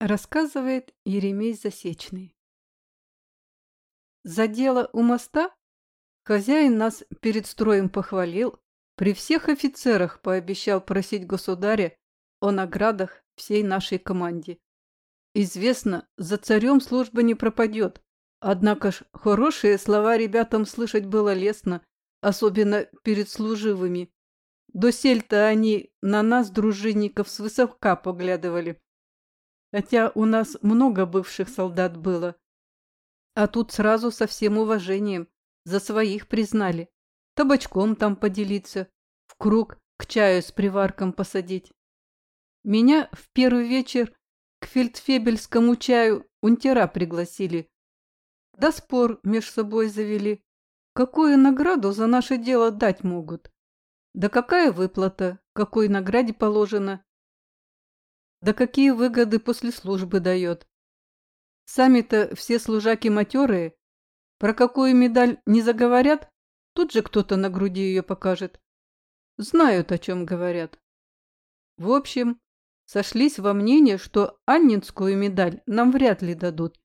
Рассказывает Еремей Засечный. За дело у моста хозяин нас перед строем похвалил, при всех офицерах пообещал просить государя о наградах всей нашей команде. Известно, за царем служба не пропадет, однако ж хорошие слова ребятам слышать было лестно, особенно перед служивыми. Досель-то они на нас, дружинников, свысока поглядывали, хотя у нас много бывших солдат было. А тут сразу со всем уважением за своих признали. Табачком там поделиться, в круг к чаю с приварком посадить. Меня в первый вечер к фельдфебельскому чаю унтера пригласили. Да спор меж собой завели. Какую награду за наше дело дать могут? Да какая выплата, какой награде положено? Да какие выгоды после службы дает? Сами-то все служаки матерые. Про какую медаль не заговорят, тут же кто-то на груди ее покажет. Знают, о чем говорят. В общем, сошлись во мнении, что Аннинскую медаль нам вряд ли дадут.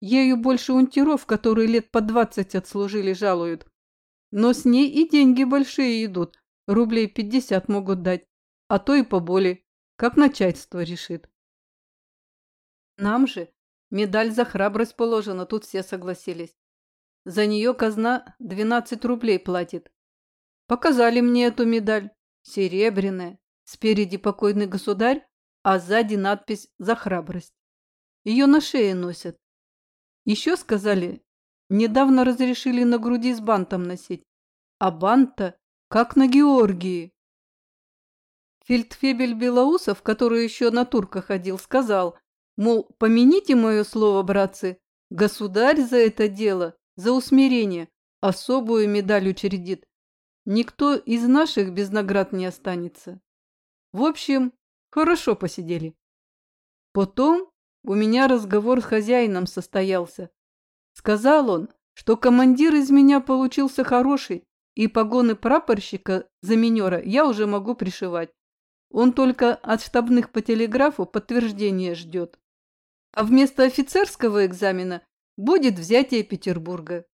Ею больше унтеров, которые лет по двадцать отслужили, жалуют. Но с ней и деньги большие идут, рублей пятьдесят могут дать, а то и поболее как начальство решит. Нам же медаль за храбрость положена, тут все согласились. За нее казна 12 рублей платит. Показали мне эту медаль, серебряная, спереди покойный государь, а сзади надпись «За храбрость». Ее на шее носят. Еще сказали, недавно разрешили на груди с бантом носить, а банта как на Георгии. Фельдфебель Белоусов, который еще на турка ходил, сказал, мол, помяните мое слово, братцы, государь за это дело, за усмирение, особую медаль учредит. Никто из наших без наград не останется. В общем, хорошо посидели. Потом у меня разговор с хозяином состоялся. Сказал он, что командир из меня получился хороший, и погоны прапорщика за минера я уже могу пришивать. Он только от штабных по телеграфу подтверждение ждет. А вместо офицерского экзамена будет взятие Петербурга.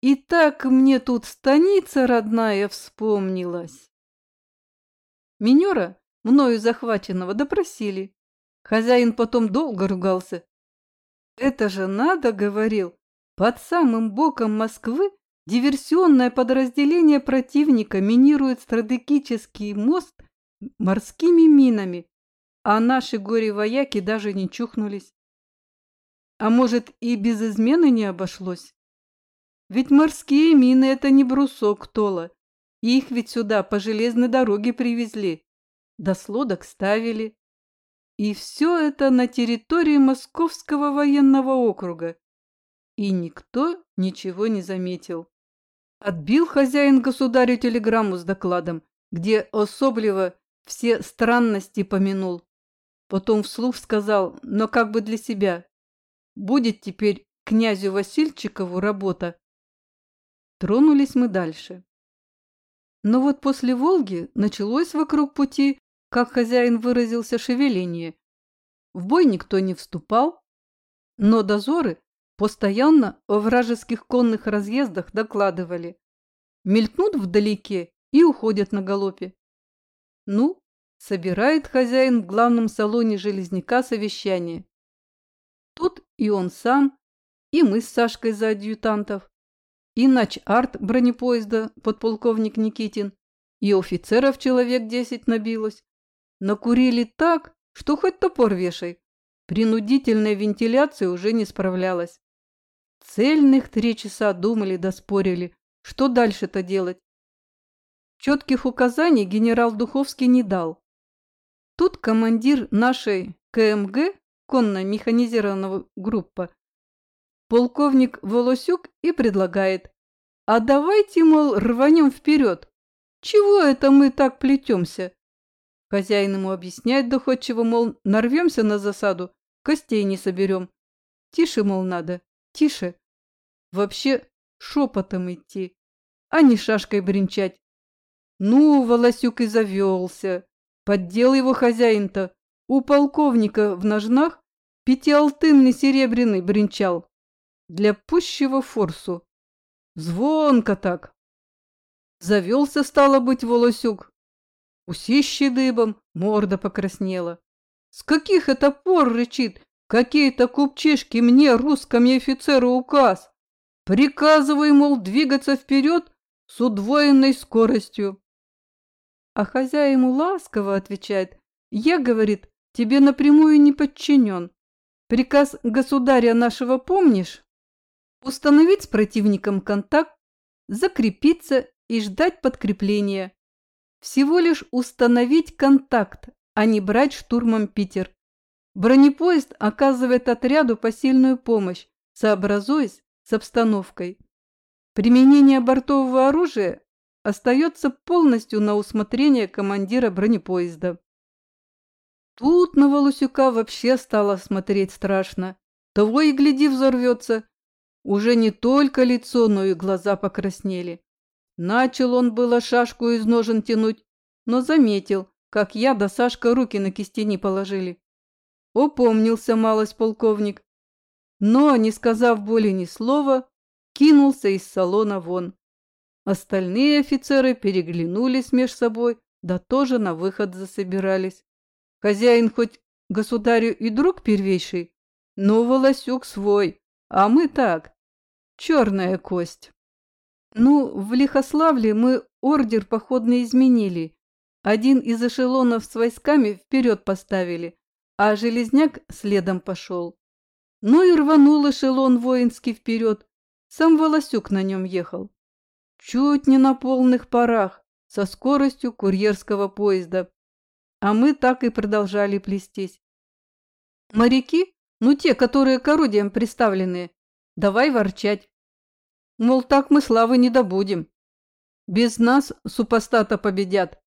И так мне тут станица родная вспомнилась. Минера, мною захваченного, допросили. Хозяин потом долго ругался. Это же надо, говорил, под самым боком Москвы диверсионное подразделение противника минирует стратегический мост морскими минами, а наши горе-вояки даже не чухнулись. А может, и без измены не обошлось? Ведь морские мины – это не брусок тола. Их ведь сюда по железной дороге привезли, до слодок ставили. И все это на территории Московского военного округа. И никто ничего не заметил. Отбил хозяин государю телеграмму с докладом, где особливо все странности помянул. Потом вслух сказал, но как бы для себя. Будет теперь князю Васильчикову работа. Тронулись мы дальше. Но вот после Волги началось вокруг пути, как хозяин выразился, шевеление. В бой никто не вступал, но дозоры постоянно о вражеских конных разъездах докладывали. Мелькнут вдалеке и уходят на галопе. Ну, собирает хозяин в главном салоне железняка совещание. Тут и он сам, и мы с Сашкой за адъютантов, и нач-арт бронепоезда подполковник Никитин, и офицеров человек десять набилось. Накурили так, что хоть топор вешай. Принудительная вентиляция уже не справлялась. Цельных три часа думали да спорили, что дальше-то делать. Четких указаний генерал Духовский не дал. Тут командир нашей КМГ, конно-механизированного группа, полковник Волосюк и предлагает, а давайте, мол, рванем вперед. Чего это мы так плетемся? Хозяин ему объясняет доходчиво, мол, нарвемся на засаду, костей не соберем. Тише, мол, надо, тише. Вообще шепотом идти, а не шашкой бренчать. Ну, Волосюк и завелся. Поддел его хозяин-то. У полковника в ножнах пятиалтынный серебряный бренчал. Для пущего форсу. Звонко так. Завелся, стало быть, волосюк. Усищи дыбом, морда покраснела. С каких это пор рычит? Какие-то купчишки мне, русскому офицеру, указ. Приказываю, мол, двигаться вперед с удвоенной скоростью. А хозяин ему ласково отвечает, я, говорит, тебе напрямую не подчинен. Приказ государя нашего помнишь? Установить с противником контакт, закрепиться и ждать подкрепления. Всего лишь установить контакт, а не брать штурмом Питер. Бронепоезд оказывает отряду посильную помощь, сообразуясь с обстановкой. Применение бортового оружия остается полностью на усмотрение командира бронепоезда. Тут на Волосюка вообще стало смотреть страшно. Того и гляди взорвется. Уже не только лицо, но и глаза покраснели. Начал он было шашку из ножен тянуть, но заметил, как я да Сашка руки на кистени положили. Упомнился малость полковник, но, не сказав более ни слова, кинулся из салона вон. Остальные офицеры переглянулись меж собой, да тоже на выход засобирались. Хозяин хоть государю и друг первейший, но волосюк свой, а мы так, черная кость. Ну, в Лихославле мы ордер походный изменили. Один из эшелонов с войсками вперед поставили, а Железняк следом пошел. Ну и рванул эшелон воинский вперед. Сам Волосюк на нем ехал. Чуть не на полных парах, со скоростью курьерского поезда. А мы так и продолжали плестись. Моряки, ну те, которые к орудиям приставленные, давай ворчать. Мол, так мы славы не добудем. Без нас супостата победят.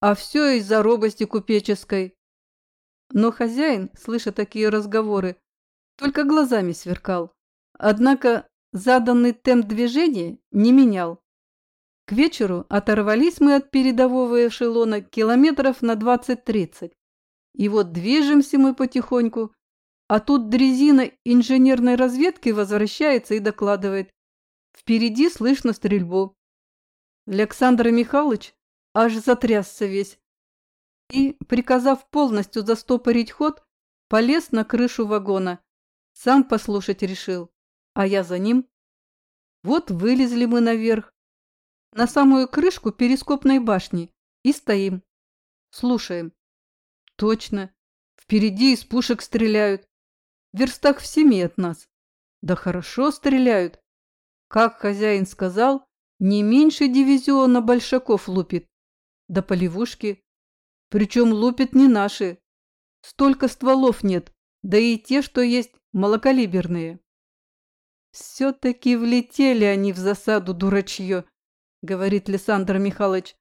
А все из-за робости купеческой. Но хозяин, слыша такие разговоры, только глазами сверкал. Однако заданный темп движения не менял. К вечеру оторвались мы от передового эшелона километров на 20-30. И вот движемся мы потихоньку, а тут дрезина инженерной разведки возвращается и докладывает. Впереди слышно стрельбу. Александр Михайлович аж затрясся весь. И, приказав полностью застопорить ход, полез на крышу вагона. Сам послушать решил, а я за ним. Вот вылезли мы наверх, на самую крышку перископной башни, и стоим. Слушаем. Точно, впереди из пушек стреляют. В верстах в семи от нас. Да хорошо стреляют. Как хозяин сказал, не меньше дивизиона большаков лупит. Да поливушки. Причем лупит не наши. Столько стволов нет, да и те, что есть, малокалиберные. «Все-таки влетели они в засаду, дурачье», — говорит Лиссандр Михайлович.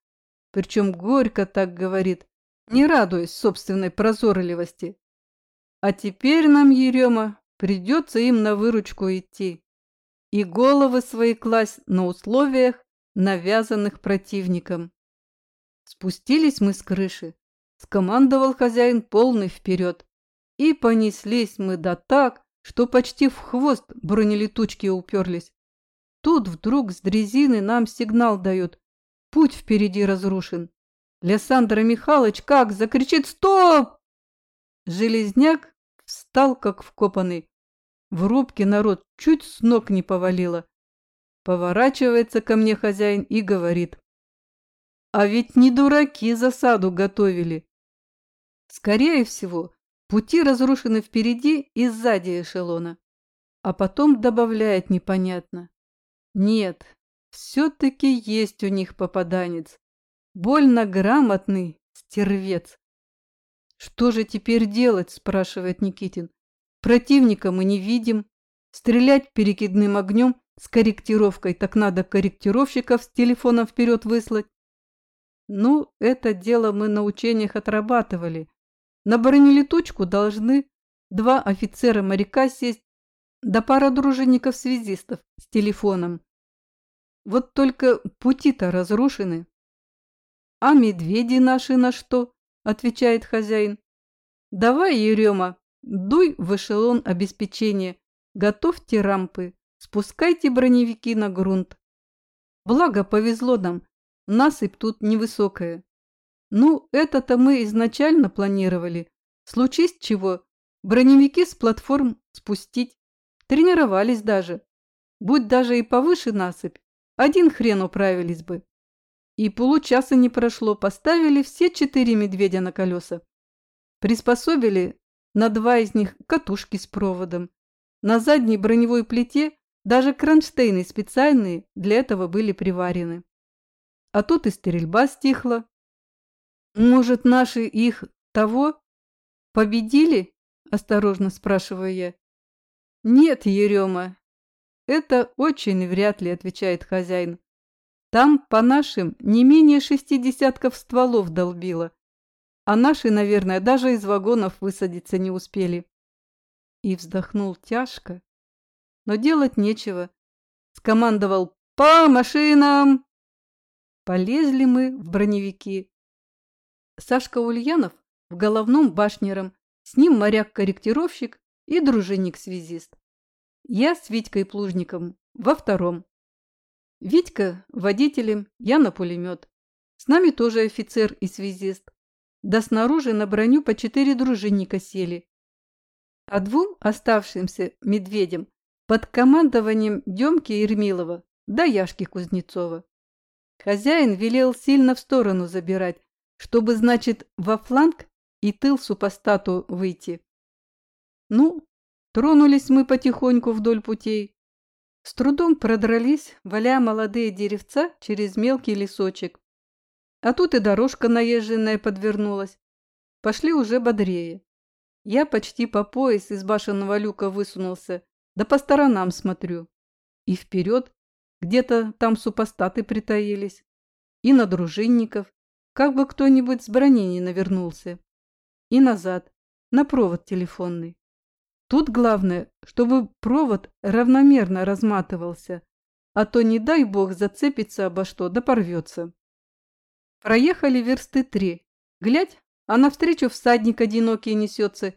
Причем горько так говорит, не радуясь собственной прозорливости. А теперь нам, Ерема, придется им на выручку идти и головы свои класть на условиях, навязанных противником. Спустились мы с крыши, скомандовал хозяин полный вперед, и понеслись мы да так, что почти в хвост бронелетучки уперлись. Тут вдруг с дрезины нам сигнал дают. Путь впереди разрушен. Лессандр Михайлович как закричит «Стоп!» Железняк встал как вкопанный. В рубке народ чуть с ног не повалило. Поворачивается ко мне хозяин и говорит. А ведь не дураки засаду готовили. Скорее всего, пути разрушены впереди и сзади эшелона. А потом добавляет непонятно. Нет, все-таки есть у них попаданец. Больно грамотный стервец. Что же теперь делать, спрашивает Никитин. Противника мы не видим. Стрелять перекидным огнем с корректировкой, так надо корректировщиков с телефоном вперед выслать. Ну, это дело мы на учениях отрабатывали. На бронелетучку должны два офицера-моряка сесть, да пара дружинников-связистов с телефоном. Вот только пути-то разрушены. А медведи наши на что? Отвечает хозяин. Давай, Ерема, Дуй в эшелон обеспечения, готовьте рампы, спускайте броневики на грунт. Благо повезло нам, насыпь тут невысокая. Ну, это-то мы изначально планировали. Случись чего, броневики с платформ спустить. Тренировались даже. Будь даже и повыше насыпь, один хрен управились бы. И получаса не прошло, поставили все четыре медведя на колеса. Приспособили на два из них катушки с проводом. На задней броневой плите даже кронштейны специальные для этого были приварены. А тут и стрельба стихла. Может, наши их того победили? Осторожно спрашиваю я. Нет, Ерема, это очень вряд ли, отвечает хозяин. Там, по нашим, не менее шести десятков стволов долбило, а наши, наверное, даже из вагонов высадиться не успели. И вздохнул тяжко, но делать нечего. Скомандовал «По машинам!» Полезли мы в броневики. Сашка Ульянов в головном башнером, с ним моряк-корректировщик и дружинник-связист. Я с Витькой Плужником во втором. Витька водителем, я на пулемет. С нами тоже офицер и связист. Да снаружи на броню по четыре дружинника сели. А двум оставшимся медведям под командованием Демки Ермилова да Яшки Кузнецова. Хозяин велел сильно в сторону забирать, чтобы, значит, во фланг и тыл супостату выйти. Ну, тронулись мы потихоньку вдоль путей. С трудом продрались, валя молодые деревца через мелкий лесочек. А тут и дорожка наезженная подвернулась. Пошли уже бодрее. Я почти по пояс из башенного люка высунулся, да по сторонам смотрю. И вперед, где-то там супостаты притаились. И на дружинников, как бы кто-нибудь с брони не навернулся. И назад, на провод телефонный. Тут главное, чтобы провод равномерно разматывался, а то, не дай бог, зацепится обо что, да порвется. Проехали версты три. Глядь, а навстречу всадник одинокий несется.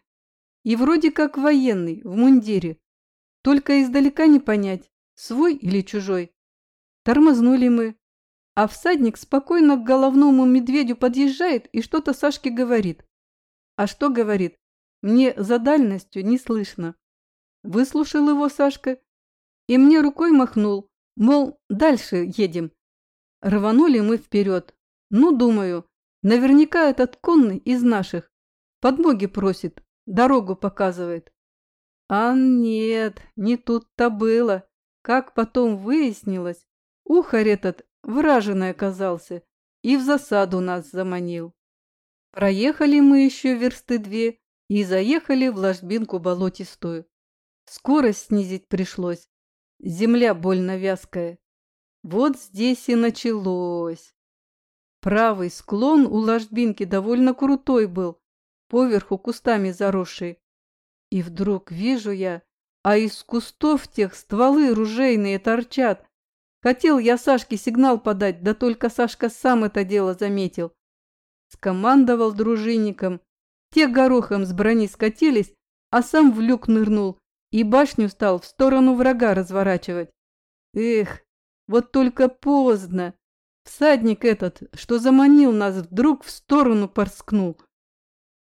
И вроде как военный, в мундире. Только издалека не понять, свой или чужой. Тормознули мы. А всадник спокойно к головному медведю подъезжает и что-то Сашке говорит. А что говорит, мне за дальностью не слышно. Выслушал его Сашка и мне рукой махнул, мол, дальше едем. Рванули мы вперед. Ну, думаю, наверняка этот конный из наших. Подмоги просит, дорогу показывает. А нет, не тут-то было. Как потом выяснилось, ухарь этот враженный оказался и в засаду нас заманил. Проехали мы еще версты две, и заехали в ложбинку болотистую. Скорость снизить пришлось. Земля больно вязкая. Вот здесь и началось. Правый склон у ложбинки довольно крутой был, поверху кустами заросший. И вдруг вижу я, а из кустов тех стволы ружейные торчат. Хотел я Сашке сигнал подать, да только Сашка сам это дело заметил. Скомандовал дружинникам, те горохом с брони скатились, а сам в люк нырнул и башню стал в сторону врага разворачивать. Эх, вот только поздно. Всадник этот, что заманил нас, вдруг в сторону порскнул.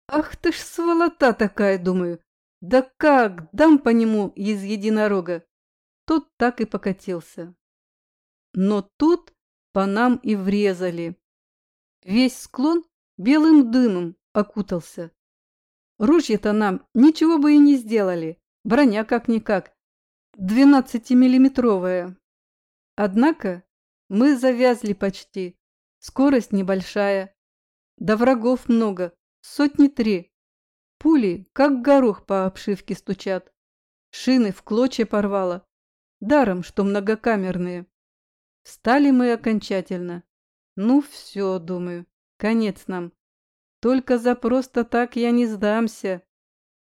Ах ты ж сволота такая, думаю. Да как, дам по нему из единорога. Тот так и покатился. Но тут по нам и врезали. Весь склон белым дымом окутался. Ружья-то нам ничего бы и не сделали. Броня как-никак. Двенадцатимиллиметровая. Однако мы завязли почти. Скорость небольшая. Да врагов много. Сотни три. Пули, как горох по обшивке стучат. Шины в клочья порвало. Даром, что многокамерные. Встали мы окончательно. Ну все, думаю, конец нам. Только за просто так я не сдамся.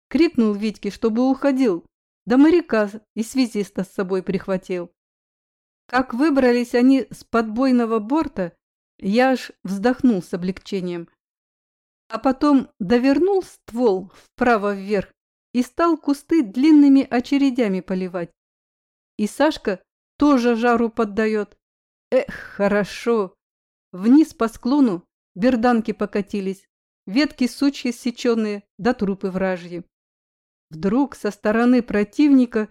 Крикнул Витьке, чтобы уходил. Да моряка и связиста с собой прихватил. Как выбрались они с подбойного борта, я аж вздохнул с облегчением. А потом довернул ствол вправо вверх и стал кусты длинными очередями поливать. И Сашка тоже жару поддает. Эх, хорошо. Вниз по склону берданки покатились, ветки сучьи сеченые, да трупы вражьи. Вдруг со стороны противника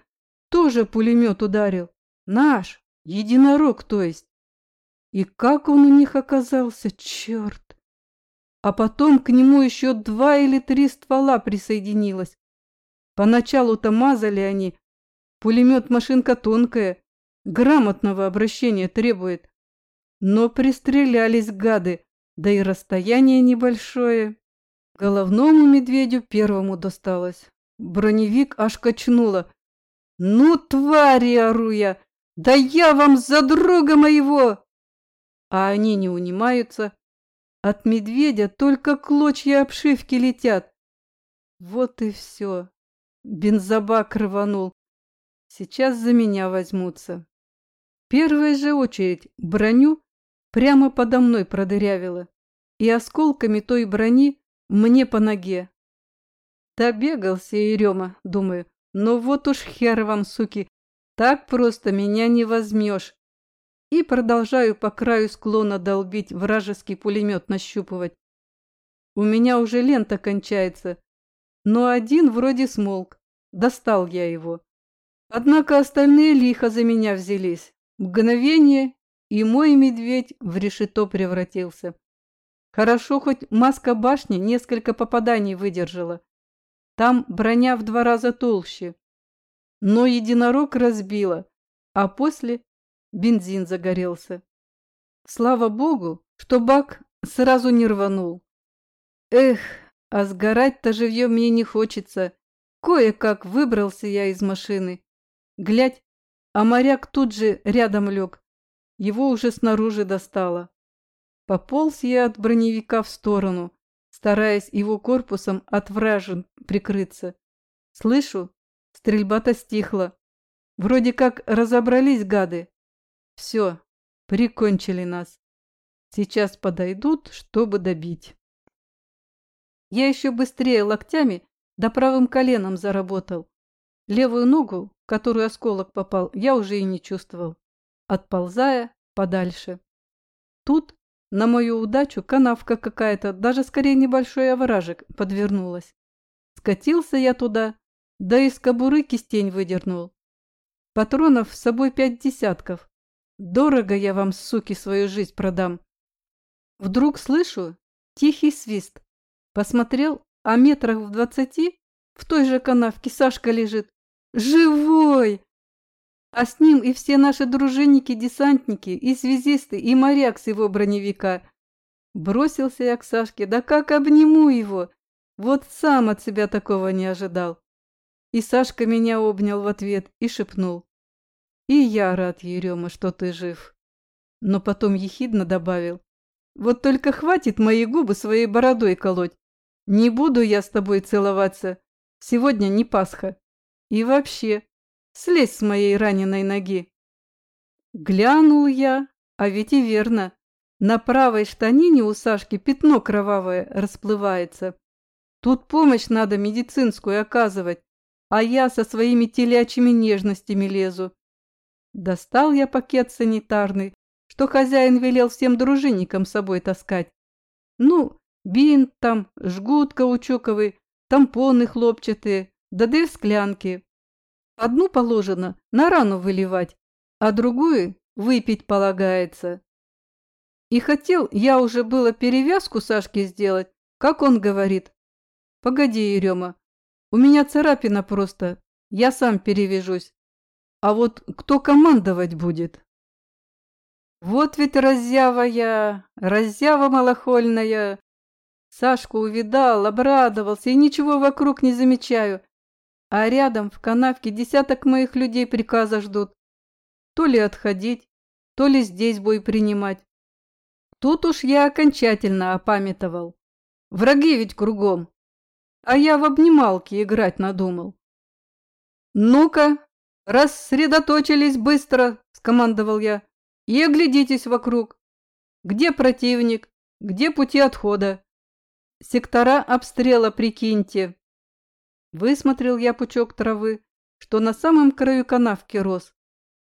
тоже пулемет ударил. Наш, единорог, то есть. И как он у них оказался, черт! А потом к нему еще два или три ствола присоединилось. Поначалу-то мазали они. Пулемет машинка тонкая, грамотного обращения требует. Но пристрелялись гады, да и расстояние небольшое. Головному медведю первому досталось. Броневик аж качнуло. «Ну, твари, ору я! Да я вам за друга моего!» А они не унимаются. От медведя только клочья обшивки летят. Вот и все. Бензобак рванул. Сейчас за меня возьмутся. Первая же очередь броню прямо подо мной продырявила, и осколками той брони мне по ноге. Добегался Ерема, думаю, но вот уж хер вам, суки, так просто меня не возьмешь. И продолжаю по краю склона долбить вражеский пулемет нащупывать. У меня уже лента кончается, но один вроде смолк. Достал я его. Однако остальные лихо за меня взялись. Мгновение, и мой медведь в решето превратился. Хорошо, хоть маска башни несколько попаданий выдержала. Там броня в два раза толще. Но единорог разбила, а после бензин загорелся. Слава богу, что бак сразу не рванул. Эх, а сгорать-то живьем мне не хочется. Кое-как выбрался я из машины. Глядь, а моряк тут же рядом лег. Его уже снаружи достало. Пополз я от броневика в сторону, стараясь его корпусом от вражин прикрыться. Слышу, стрельба-то стихла. Вроде как разобрались гады. Все, прикончили нас. Сейчас подойдут, чтобы добить. Я еще быстрее локтями да правым коленом заработал. Левую ногу, в которую осколок попал, я уже и не чувствовал, отползая подальше. Тут, на мою удачу, канавка какая-то, даже скорее небольшой овражек, подвернулась. Скатился я туда, да из кобуры кистень выдернул. Патронов с собой пять десятков. Дорого я вам, суки, свою жизнь продам. Вдруг слышу тихий свист. Посмотрел, а метрах в двадцати в той же канавке Сашка лежит. Живой! А с ним и все наши дружинники-десантники, и связисты, и моряк с его броневика. Бросился я к Сашке, да как обниму его! Вот сам от себя такого не ожидал. И Сашка меня обнял в ответ и шепнул. И я рад, Ерема, что ты жив. Но потом ехидно добавил. Вот только хватит мои губы своей бородой колоть. Не буду я с тобой целоваться. Сегодня не Пасха. И вообще, слезь с моей раненой ноги. Глянул я, а ведь и верно. На правой штанине у Сашки пятно кровавое расплывается. Тут помощь надо медицинскую оказывать, а я со своими телячьими нежностями лезу. Достал я пакет санитарный, что хозяин велел всем дружинникам с собой таскать. Ну, Бинт там, жгут каучуковый, тампоны хлопчатые, да две склянки. Одну положено на рану выливать, а другую выпить полагается. И хотел я уже было перевязку Сашке сделать, как он говорит. Погоди, Ерема, у меня царапина просто, я сам перевяжусь. А вот кто командовать будет? Вот ведь разъява я, разъява малохольная, Сашку увидал, обрадовался и ничего вокруг не замечаю. А рядом в канавке десяток моих людей приказа ждут. То ли отходить, то ли здесь бой принимать. Тут уж я окончательно опамятовал. Враги ведь кругом. А я в обнималки играть надумал. «Ну-ка, рассредоточились быстро!» – скомандовал я. «И оглядитесь вокруг. Где противник? Где пути отхода? Сектора обстрела, прикиньте. Высмотрел я пучок травы, что на самом краю канавки рос,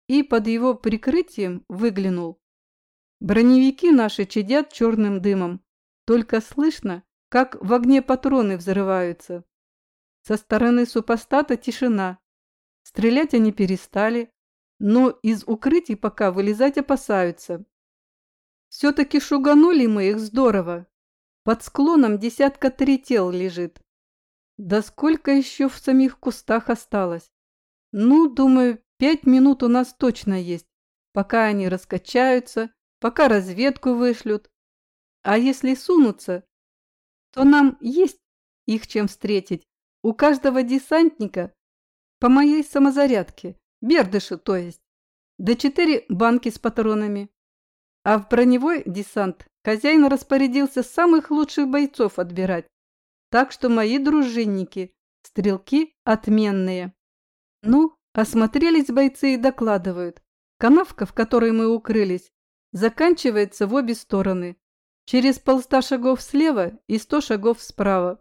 и под его прикрытием выглянул. Броневики наши чадят черным дымом, только слышно, как в огне патроны взрываются. Со стороны супостата тишина. Стрелять они перестали, но из укрытий пока вылезать опасаются. Все-таки шуганули мы их здорово. Под склоном десятка три тел лежит. Да сколько еще в самих кустах осталось? Ну, думаю, пять минут у нас точно есть, пока они раскачаются, пока разведку вышлют. А если сунутся, то нам есть их чем встретить. У каждого десантника по моей самозарядке, бердыши то есть, до четыре банки с патронами. А в броневой десант хозяин распорядился самых лучших бойцов отбирать. Так что мои дружинники, стрелки отменные. Ну, осмотрелись бойцы и докладывают. Канавка, в которой мы укрылись, заканчивается в обе стороны. Через полста шагов слева и сто шагов справа.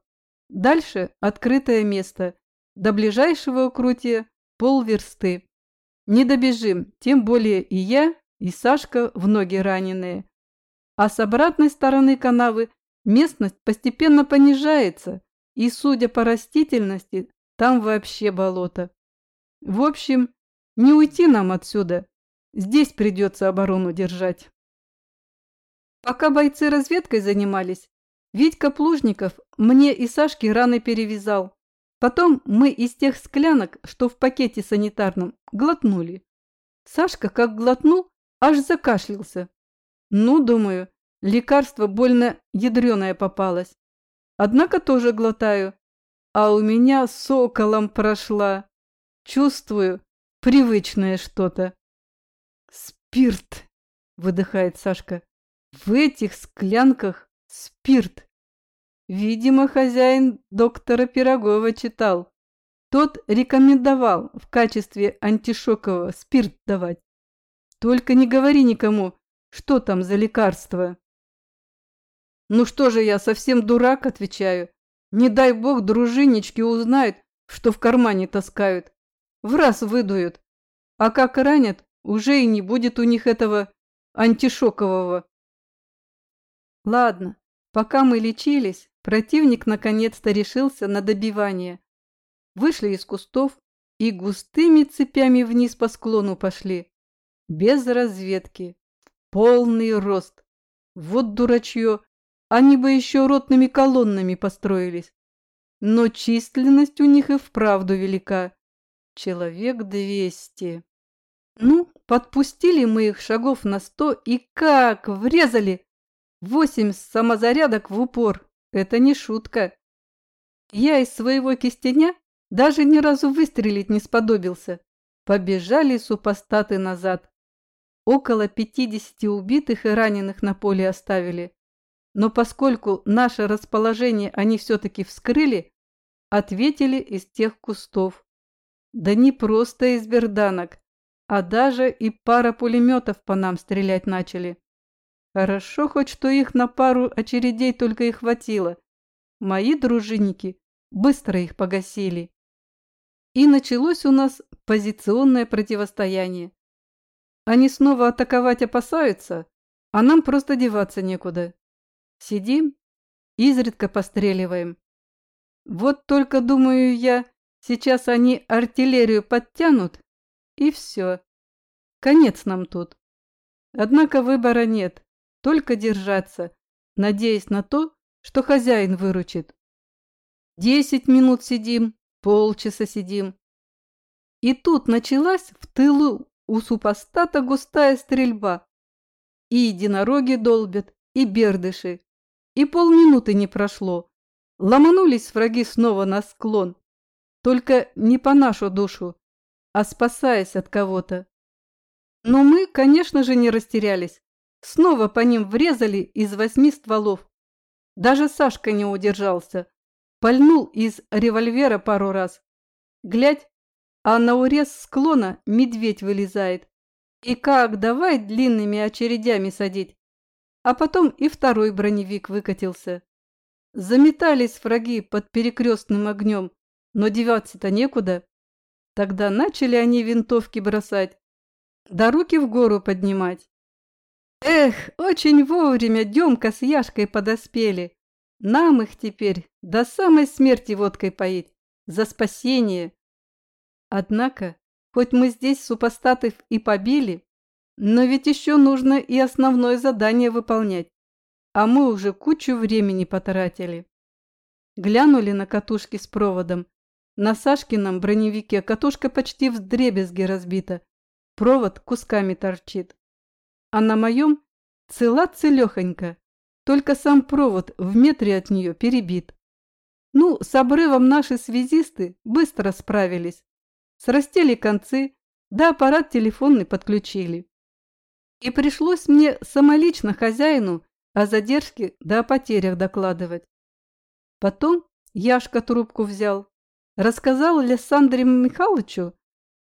Дальше открытое место. До ближайшего укрытия полверсты. Не добежим, тем более и я, и Сашка в ноги раненые. А с обратной стороны канавы местность постепенно понижается, и, судя по растительности, там вообще болото. В общем, не уйти нам отсюда. Здесь придется оборону держать. Пока бойцы разведкой занимались, Витька Плужников мне и Сашке раны перевязал. Потом мы из тех склянок, что в пакете санитарном, глотнули. Сашка как глотнул, аж закашлялся. Ну, думаю, лекарство больно ядреное попалось. Однако тоже глотаю. А у меня соколом прошла. Чувствую, привычное что-то. Спирт, выдыхает Сашка. В этих склянках спирт. Видимо, хозяин доктора Пирогова читал. Тот рекомендовал в качестве антишокового спирт давать. Только не говори никому, что там за лекарство. Ну что же я, совсем дурак, отвечаю. Не дай бог дружиннички узнают, что в кармане таскают. В раз выдуют. А как ранят, уже и не будет у них этого антишокового. Ладно, пока мы лечились, противник наконец-то решился на добивание. Вышли из кустов и густыми цепями вниз по склону пошли без разведки, полный рост. Вот дурачье, они бы еще ротными колоннами построились. Но численность у них и вправду велика. Человек двести. Ну, подпустили мы их шагов на сто и как врезали! Восемь самозарядок в упор. Это не шутка. Я из своего кистеня даже ни разу выстрелить не сподобился. Побежали супостаты назад. Около 50 убитых и раненых на поле оставили. Но поскольку наше расположение они все-таки вскрыли, ответили из тех кустов. Да не просто из берданок, а даже и пара пулеметов по нам стрелять начали. Хорошо хоть, что их на пару очередей только и хватило. Мои дружинники быстро их погасили. И началось у нас позиционное противостояние. Они снова атаковать опасаются, а нам просто деваться некуда. Сидим, изредка постреливаем. Вот только, думаю я, сейчас они артиллерию подтянут, и все. Конец нам тут. Однако выбора нет, только держаться, надеясь на то, что хозяин выручит. Десять минут сидим, полчаса сидим. И тут началась в тылу у супостата густая стрельба. И единороги долбят, и бердыши. И полминуты не прошло. Ломанулись враги снова на склон. Только не по нашу душу, а спасаясь от кого-то. Но мы, конечно же, не растерялись. Снова по ним врезали из восьми стволов. Даже Сашка не удержался. Пальнул из револьвера пару раз. Глядь, а на урез склона медведь вылезает. И как давай длинными очередями садить. А потом и второй броневик выкатился. Заметались враги под перекрестным огнем, но деваться-то некуда. Тогда начали они винтовки бросать, да руки в гору поднимать. Эх, очень вовремя Демка с Яшкой подоспели. Нам их теперь до самой смерти водкой поить, за спасение. Однако, хоть мы здесь супостатов и побили, но ведь еще нужно и основное задание выполнять, а мы уже кучу времени потратили. Глянули на катушки с проводом. На Сашкином броневике катушка почти в дребезги разбита, провод кусками торчит. А на моем цела-целехонька, только сам провод в метре от нее перебит. Ну, с обрывом наши связисты быстро справились. Срастили концы, да аппарат телефонный подключили. И пришлось мне самолично хозяину о задержке да о потерях докладывать. Потом Яшка трубку взял, рассказал Александре Михайловичу,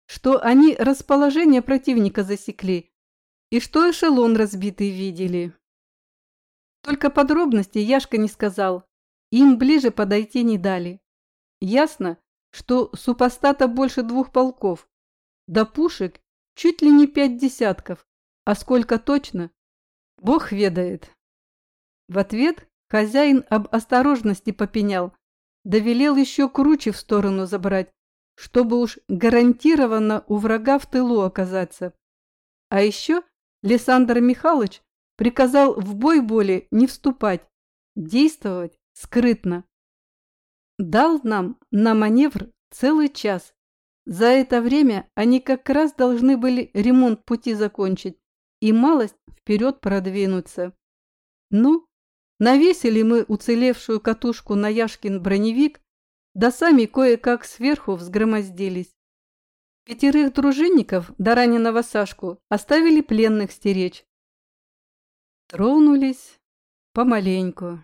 что они расположение противника засекли и что эшелон разбитый видели. Только подробностей Яшка не сказал, им ближе подойти не дали. Ясно, что супостата больше двух полков, да пушек чуть ли не пять десятков, а сколько точно, бог ведает. В ответ хозяин об осторожности попенял, довелел еще круче в сторону забрать, чтобы уж гарантированно у врага в тылу оказаться. А еще Лесандр Михайлович приказал в бой более не вступать, действовать скрытно. Дал нам на маневр целый час. За это время они как раз должны были ремонт пути закончить и малость вперед продвинуться. Ну, навесили мы уцелевшую катушку на Яшкин броневик, да сами кое-как сверху взгромоздились. Пятерых дружинников до раненого Сашку оставили пленных стеречь. Тронулись помаленьку.